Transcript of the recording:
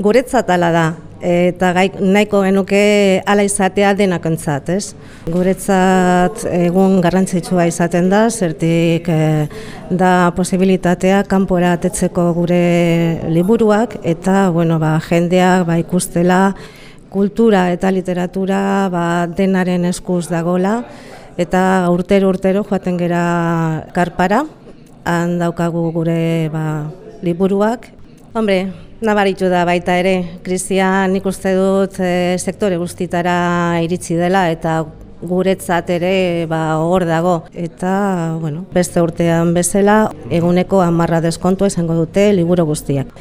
Guretzat ala da, eta gai, nahiko genuke ala izatea denakontzat, ez? Guretzat egun garrantzitsua izaten da, zertik e, da posibilitatea kanpora atetzeko gure liburuak, eta bueno, ba, jendeak ba, ikustela kultura eta literatura ba, denaren eskuz dagola, eta urtero urtero joaten gera karpara, han daukagu gure ba, liburuak. Hombre, Nabaritu da baita ere, krizian nik uste dut e, sektore guztitara iritsi dela eta guretzat ere ba, hor dago. Eta bueno, beste urtean bezala eguneko amarra deskontua izango dute liburu guztiak.